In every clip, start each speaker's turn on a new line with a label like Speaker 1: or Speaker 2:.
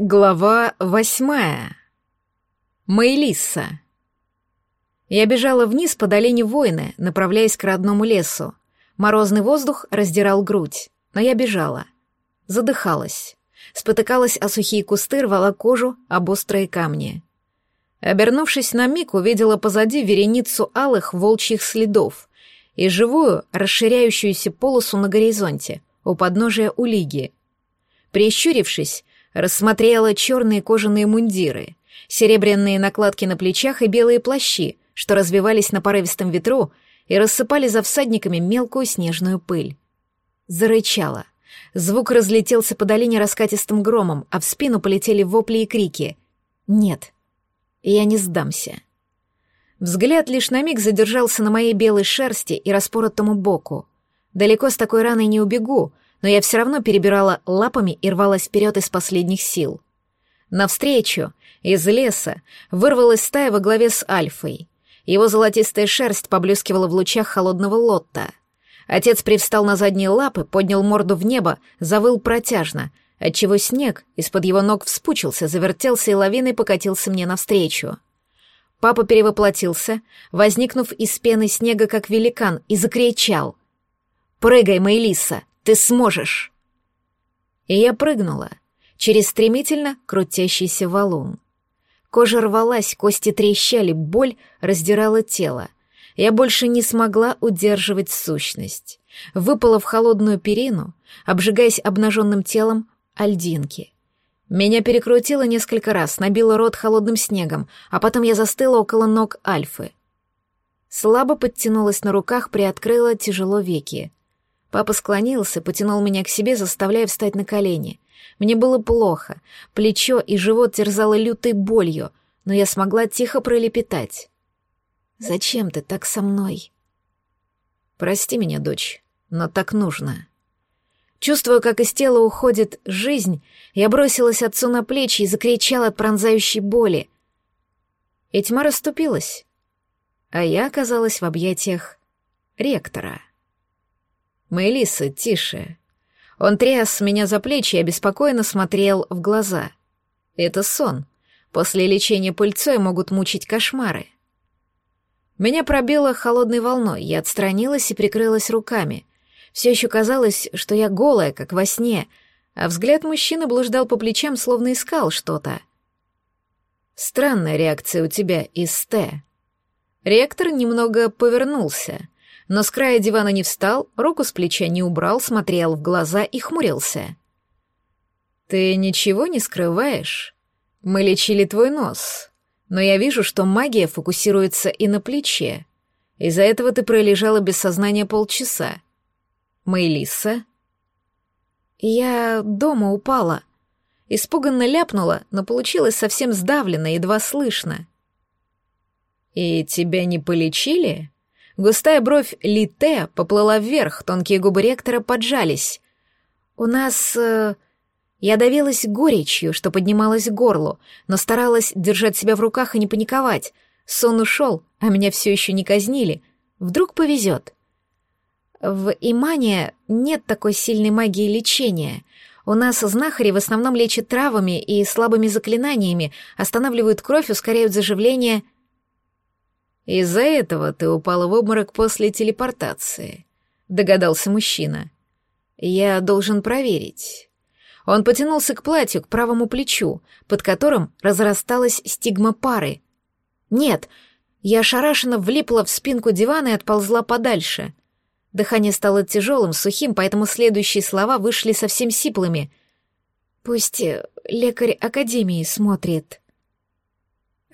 Speaker 1: Глава восьмая. Мейлисса. Я бежала вниз по долине Войны, направляясь к родному лесу. Морозный воздух раздирал грудь, но я бежала. Задыхалась. Спотыкалась о сухие кусты, рвала кожу об острые камни. Обернувшись на миг, увидела позади вереницу алых волчьих следов и живую, расширяющуюся полосу на горизонте, у подножия Улиги. Прищурившись, рассмотрела черные кожаные мундиры, серебряные накладки на плечах и белые плащи, что развивались на порывистом ветру и рассыпали за всадниками мелкую снежную пыль. Зарычала. Звук разлетелся по долине раскатистым громом, а в спину полетели вопли и крики. «Нет, я не сдамся». Взгляд лишь на миг задержался на моей белой шерсти и распоротому боку. Далеко с такой раной не убегу, но я все равно перебирала лапами и рвалась вперед из последних сил. Навстречу, из леса, вырвалась стая во главе с Альфой. Его золотистая шерсть поблескивала в лучах холодного лотта. Отец привстал на задние лапы, поднял морду в небо, завыл протяжно, отчего снег из-под его ног вспучился, завертелся и лавиной покатился мне навстречу. Папа перевоплотился, возникнув из пены снега как великан, и закричал. «Прыгай, Мейлиса! Ты сможешь!» И я прыгнула через стремительно крутящийся валун. Кожа рвалась, кости трещали, боль раздирала тело. Я больше не смогла удерживать сущность. Выпала в холодную перину, обжигаясь обнаженным телом альдинки. Меня перекрутило несколько раз, набило рот холодным снегом, а потом я застыла около ног Альфы. Слабо подтянулась на руках, приоткрыла тяжело веки. Папа склонился, потянул меня к себе, заставляя встать на колени. Мне было плохо, плечо и живот терзало лютой болью, но я смогла тихо пролепетать. «Зачем ты так со мной?» «Прости меня, дочь, но так нужно». Чувствуя, как из тела уходит жизнь, я бросилась отцу на плечи и закричала от пронзающей боли. И тьма расступилась, а я оказалась в объятиях ректора. «Мелисса, тише». Он тряс меня за плечи и обеспокоенно смотрел в глаза. «Это сон. После лечения пыльцой могут мучить кошмары». Меня пробило холодной волной, я отстранилась и прикрылась руками. Все еще казалось, что я голая, как во сне, а взгляд мужчины блуждал по плечам, словно искал что-то. «Странная реакция у тебя из Т». Ректор немного повернулся, но с края дивана не встал, руку с плеча не убрал, смотрел в глаза и хмурился. «Ты ничего не скрываешь? Мы лечили твой нос, но я вижу, что магия фокусируется и на плече. Из-за этого ты пролежала без сознания полчаса. Мэйлиса?» «Я дома упала», Испуганно ляпнула, но получилось совсем сдавленно, едва слышно. «И тебя не полечили?» Густая бровь Лите поплыла вверх, тонкие губы ректора поджались. «У нас...» э, Я давилась горечью, что поднималась к горлу, но старалась держать себя в руках и не паниковать. Сон ушел, а меня все еще не казнили. Вдруг повезет. В Имане нет такой сильной магии лечения. У нас знахари в основном лечат травами и слабыми заклинаниями, останавливают кровь, ускоряют заживление — из-за этого ты упала в обморок после телепортации, догадался мужчина. Я должен проверить. Он потянулся к платью, к правому плечу, под которым разрасталась стигма пары. Нет, я ошарашенно влипла в спинку дивана и отползла подальше. Дыхание стало тяжелым, сухим, поэтому следующие слова вышли совсем сиплыми. «Пусть лекарь Академии смотрит».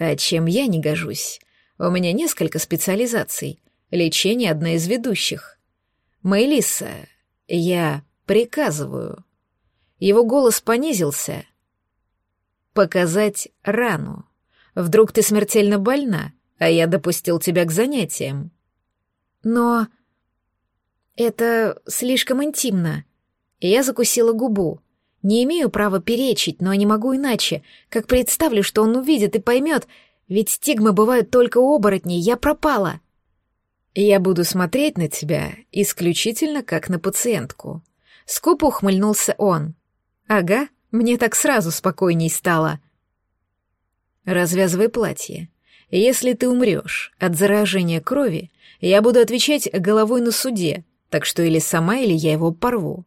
Speaker 1: «А чем я не гожусь?» У меня несколько специализаций. Лечение — одна из ведущих. Мэйлиса, я приказываю. Его голос понизился. Показать рану. Вдруг ты смертельно больна, а я допустил тебя к занятиям. Но... Это слишком интимно. Я закусила губу. Не имею права перечить, но не могу иначе. Как представлю, что он увидит и поймет, ведь стигмы бывают только у оборотней, я пропала. Я буду смотреть на тебя исключительно как на пациентку. Скупо ухмыльнулся он. Ага, Мне так сразу спокойней стало.
Speaker 2: Развязывай платье. Если ты умрешь от заражения крови, я буду отвечать головой на суде, так что или сама, или я его порву.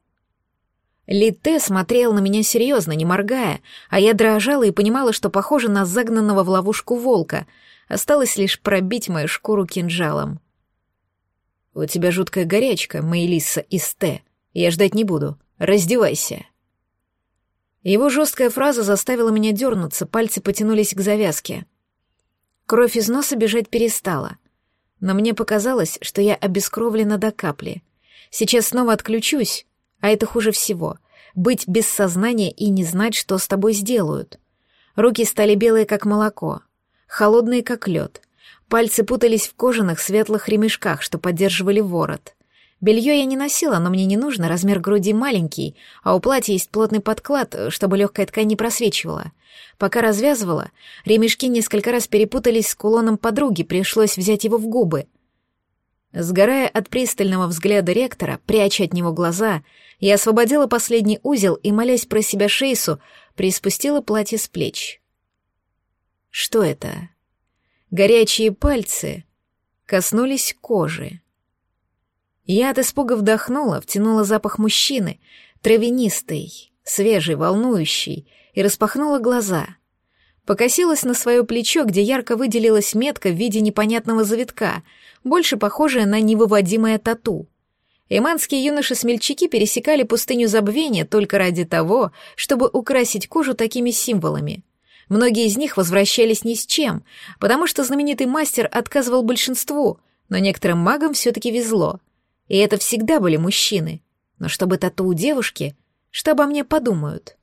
Speaker 1: Лите смотрел на меня серьезно, не моргая, а я дрожала и понимала, что похоже на загнанного в ловушку волка. Осталось лишь пробить мою шкуру кинжалом.
Speaker 2: «У тебя жуткая горячка, Маэлиса из Т. Я ждать не буду. Раздевайся». Его жесткая фраза заставила меня дернуться, пальцы потянулись к завязке. Кровь из носа бежать перестала. Но мне показалось, что я обескровлена до капли. Сейчас снова отключусь, а это хуже всего — быть без сознания и не знать, что с тобой сделают. Руки стали белые, как молоко, холодные, как лед. Пальцы путались в кожаных светлых ремешках, что поддерживали ворот. Белье я не носила, но мне не нужно, размер груди маленький, а у платья есть плотный подклад, чтобы легкая ткань не просвечивала. Пока развязывала, ремешки несколько раз перепутались с кулоном подруги, пришлось взять его в губы. Сгорая от пристального взгляда ректора, пряча от него глаза, я освободила последний узел и, молясь про себя Шейсу, приспустила платье с плеч. Что это? Горячие пальцы коснулись кожи. Я от испуга вдохнула, втянула запах мужчины, травянистый, свежий, волнующий, и распахнула глаза. Покосилась на свое плечо, где ярко выделилась метка в виде непонятного завитка, больше похожая на невыводимое тату. Иманские юноши-смельчаки пересекали пустыню забвения только ради того, чтобы украсить кожу такими символами. Многие из них возвращались ни с чем, потому что знаменитый мастер отказывал большинству, но некоторым магам все-таки везло. И это всегда были мужчины. Но чтобы тату у девушки, что обо мне подумают?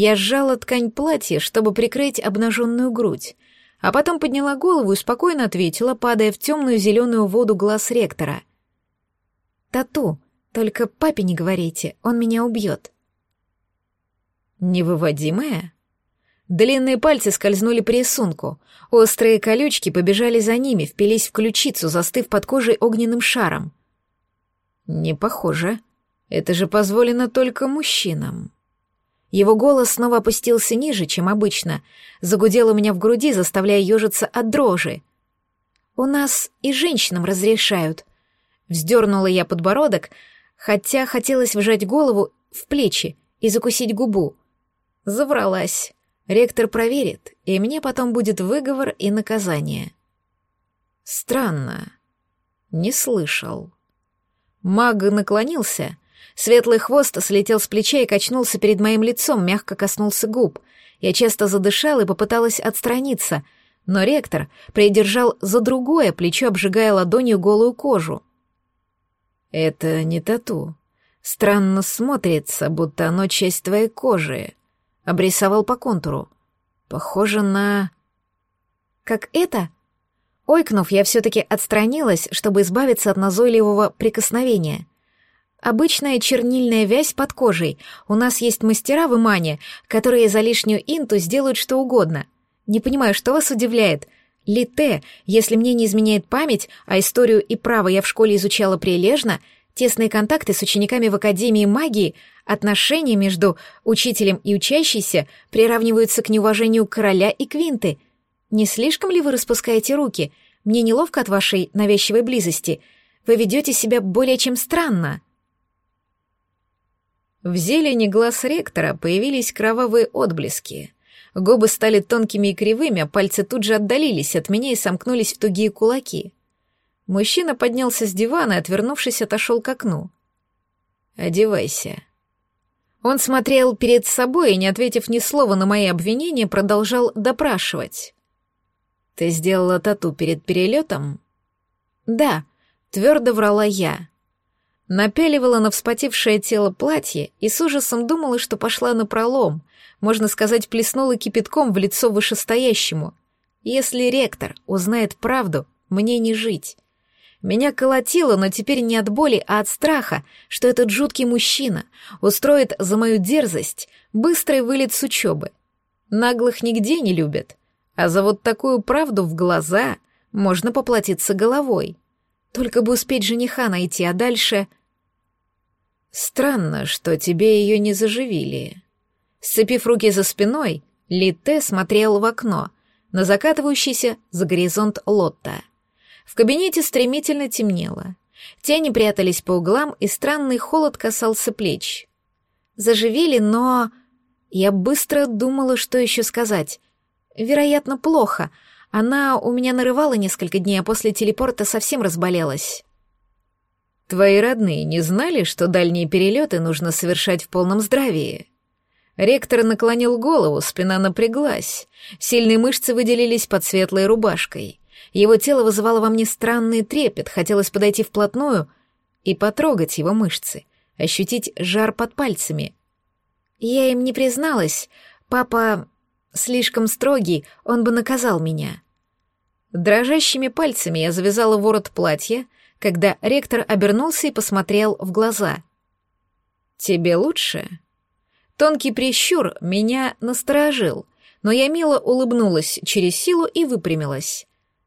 Speaker 2: Я сжала ткань платья, чтобы прикрыть обнаженную грудь, а потом подняла голову и спокойно ответила, падая в темную зеленую воду глаз ректора. «Тату, только папе не говорите, он меня убьет». «Невыводимая?» Длинные пальцы скользнули по рисунку, острые колючки побежали за ними, впились в ключицу, застыв под кожей огненным шаром. «Не похоже. Это же позволено только мужчинам». Его голос снова опустился ниже, чем обычно, загудел у меня в груди, заставляя ежиться от дрожи. «У нас и женщинам разрешают». Вздернула я подбородок, хотя хотелось вжать голову в плечи и закусить губу. Завралась. Ректор проверит, и мне потом будет выговор и наказание. Странно. Не слышал. Маг наклонился — Светлый хвост слетел с плеча и качнулся перед моим лицом, мягко коснулся губ. Я часто задышал и попыталась отстраниться, но ректор придержал за другое плечо, обжигая ладонью голую кожу. «Это не тату. Странно смотрится, будто оно часть твоей кожи», — обрисовал по контуру. «Похоже на...» «Как это?» Ойкнув, я все-таки отстранилась, чтобы избавиться от назойливого прикосновения — Обычная чернильная вязь под кожей. У нас есть мастера в Имане, которые за лишнюю инту сделают что угодно. Не понимаю, что вас удивляет. Лите, если мне не изменяет память, а историю и право я в школе изучала прилежно, тесные контакты с учениками в Академии магии, отношения между учителем и учащейся приравниваются к неуважению короля и квинты. Не слишком ли вы распускаете руки? Мне неловко от вашей навязчивой близости. Вы ведете себя более чем странно. В зелени глаз ректора появились кровавые отблески. Губы стали тонкими и кривыми, а пальцы тут же отдалились от меня и сомкнулись в тугие кулаки. Мужчина поднялся с дивана и, отвернувшись, отошел к окну. «Одевайся». Он смотрел перед собой и, не ответив ни слова на мои обвинения, продолжал допрашивать. «Ты сделала тату перед перелетом?» «Да», — твердо врала я. Напяливала на вспотевшее тело платье и с ужасом думала, что пошла на пролом, можно сказать, плеснула кипятком в лицо вышестоящему. Если ректор узнает правду, мне не жить. Меня колотило, но теперь не от боли, а от страха, что этот жуткий мужчина устроит за мою дерзость быстрый вылет с учебы. Наглых нигде не любят, а за вот такую правду в глаза можно поплатиться головой. Только бы успеть жениха найти, а дальше... Странно, что тебе ее не заживили.
Speaker 1: Сцепив руки за спиной, Литте смотрел в окно на закатывающийся за горизонт Лотта. В кабинете стремительно темнело. Тени прятались по углам, и странный холод касался плеч. Заживили, но... Я быстро думала, что еще сказать. Вероятно, плохо. Она у меня нарывала несколько дней, а после телепорта совсем разболелась.
Speaker 2: Твои родные не знали, что дальние перелеты нужно совершать в полном здравии? Ректор наклонил голову, спина напряглась. Сильные мышцы выделились под светлой рубашкой. Его тело вызывало во мне странный трепет, хотелось подойти вплотную и потрогать его мышцы, ощутить жар под пальцами.
Speaker 1: Я им не призналась. Папа слишком строгий, он бы наказал меня.
Speaker 2: Дрожащими пальцами я завязала ворот платья, когда ректор обернулся и посмотрел в глаза. «Тебе лучше?» Тонкий прищур меня насторожил, но я мило улыбнулась через силу и выпрямилась.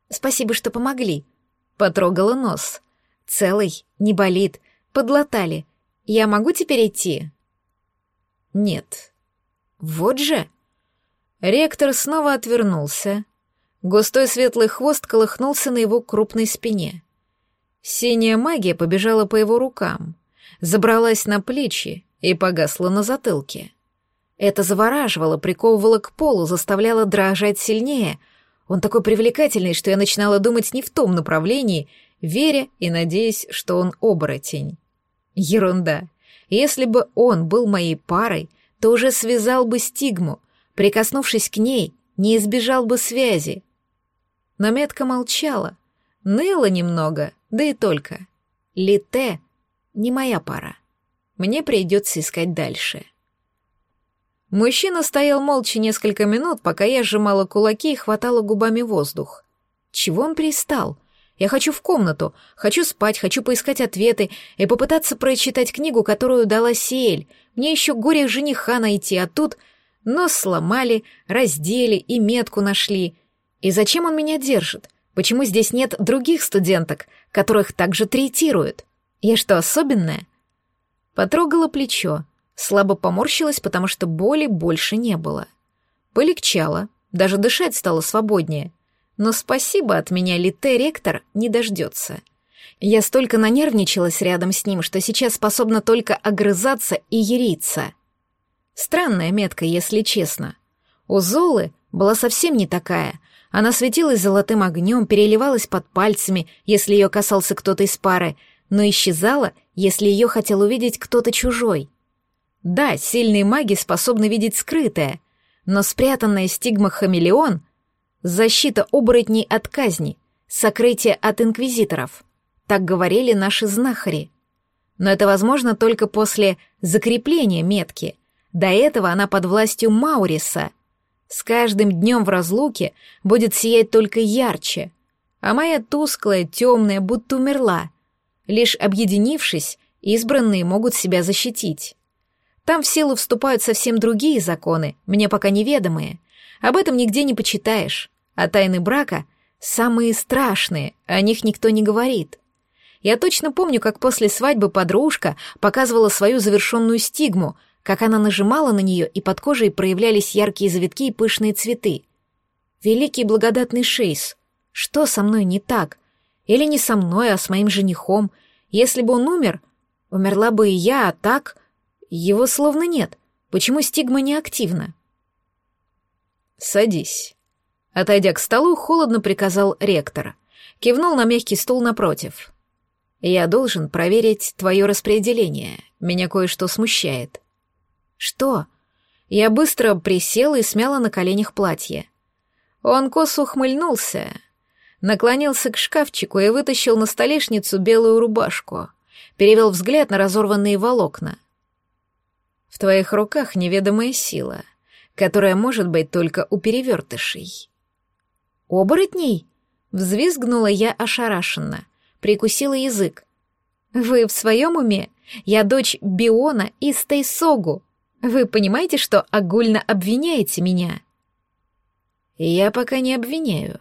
Speaker 1: «Спасибо, что помогли». Потрогала нос. «Целый, не болит, подлатали. Я могу теперь идти?»
Speaker 2: «Нет».
Speaker 1: «Вот же!»
Speaker 2: Ректор снова отвернулся. Густой светлый хвост колыхнулся на его крупной спине. Синяя магия побежала по его рукам, забралась на плечи и погасла на затылке. Это завораживало, приковывало к полу, заставляло дрожать сильнее. Он такой привлекательный, что я начинала думать не в том направлении, веря и надеясь, что он оборотень. Ерунда. Если бы он был моей парой, то уже связал бы стигму, прикоснувшись к ней, не избежал бы связи. Но метка молчала, ныла немного, да и только. Лите не моя пара. Мне придется искать дальше. Мужчина стоял молча несколько минут, пока я сжимала кулаки и хватала губами воздух. Чего он пристал? Я хочу в комнату, хочу спать, хочу поискать ответы и попытаться прочитать книгу, которую дала Сиэль. Мне еще горе жениха найти, а тут нос сломали, раздели и метку нашли. И зачем он меня держит? Почему здесь нет других студенток, которых также третируют? Я что, особенная? Потрогала плечо, слабо поморщилась, потому что боли больше не было. Полегчало, даже дышать стало свободнее. Но спасибо от меня Лите ректор не дождется. Я столько нанервничалась рядом с ним, что сейчас способна только огрызаться и яриться. Странная метка, если честно. У Золы была совсем не такая. Она светилась золотым огнем, переливалась под пальцами, если ее касался кто-то из пары, но исчезала, если ее хотел увидеть кто-то чужой. Да, сильные маги способны видеть скрытое, но спрятанная стигма хамелеон — защита оборотней от казни, сокрытие от инквизиторов. Так говорили наши знахари. Но это возможно только после закрепления метки. До этого она под властью Мауриса. С каждым днем в разлуке будет сиять только ярче, а моя тусклая, темная, будто умерла — Лишь объединившись, избранные могут себя защитить. Там в силу вступают совсем другие законы, мне пока неведомые. Об этом нигде не почитаешь. А тайны брака — самые страшные, о них никто не говорит. Я точно помню, как после свадьбы подружка показывала свою завершенную стигму, как она нажимала на нее, и под кожей проявлялись яркие завитки и пышные цветы. Великий благодатный Шейс, что со мной не так? Или не со мной, а с моим женихом? Если бы он умер, умерла бы и я, а так... Его словно нет. Почему стигма не активна? «Садись». Отойдя к столу, холодно приказал ректор. Кивнул на мягкий стул напротив. «Я должен проверить твое распределение. Меня кое-что смущает». «Что?» Я быстро присела и смяла на коленях платье. Он косо ухмыльнулся, наклонился к шкафчику и вытащил на столешницу белую рубашку, перевел взгляд на разорванные волокна. «В твоих руках неведомая сила, которая может быть только у перевертышей». «Оборотней?» — взвизгнула я ошарашенно, прикусила язык. «Вы в своем уме? Я дочь Биона из Тейсогу. Вы понимаете, что огульно обвиняете меня?» «Я пока не обвиняю»,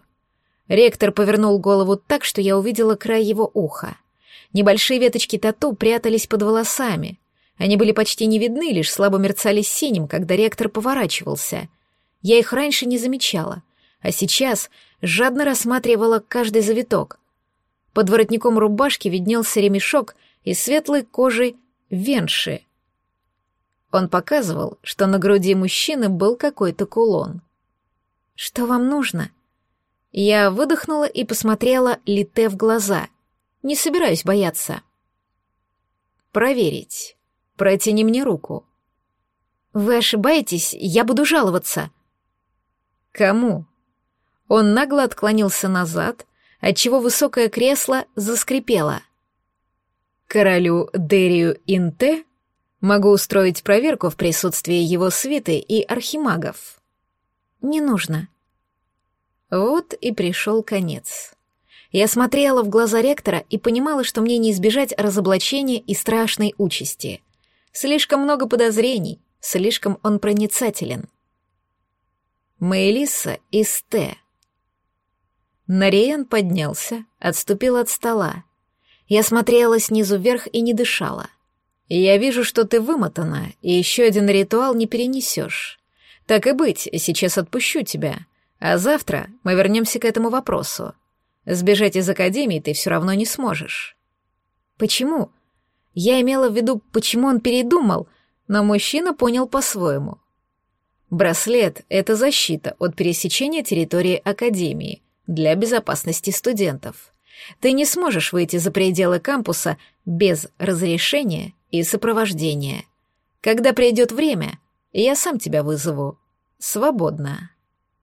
Speaker 2: Ректор повернул голову так, что я увидела край его уха. Небольшие веточки тату прятались под волосами.
Speaker 1: Они были почти не видны, лишь слабо мерцали синим, когда ректор поворачивался. Я их раньше не замечала, а сейчас жадно рассматривала каждый завиток. Под воротником рубашки виднелся ремешок из светлой кожи венши. Он показывал, что на груди мужчины был какой-то кулон. «Что вам нужно?» Я выдохнула и посмотрела Лите в глаза. Не собираюсь бояться. «Проверить. Протяни мне руку». «Вы ошибаетесь, я буду жаловаться». «Кому?» Он нагло отклонился назад, отчего высокое кресло заскрипело. «Королю Дерию Инте могу устроить проверку в присутствии его свиты и архимагов». «Не нужно», вот и пришел конец. Я смотрела в глаза ректора и понимала, что мне не избежать разоблачения и страшной участи. Слишком много подозрений, слишком он проницателен. Мэйлиса из Т. Нариен поднялся, отступил от стола. Я смотрела снизу вверх и не дышала. Я вижу, что ты вымотана, и еще один ритуал не перенесешь. Так и быть, сейчас отпущу тебя. А завтра мы вернемся к этому вопросу. Сбежать из академии ты все равно не сможешь. Почему? Я имела в виду, почему он передумал, но мужчина понял по-своему. Браслет — это защита от пересечения территории академии для безопасности студентов. Ты не сможешь выйти за пределы кампуса без разрешения и сопровождения. Когда придет время, я сам тебя вызову. Свободно.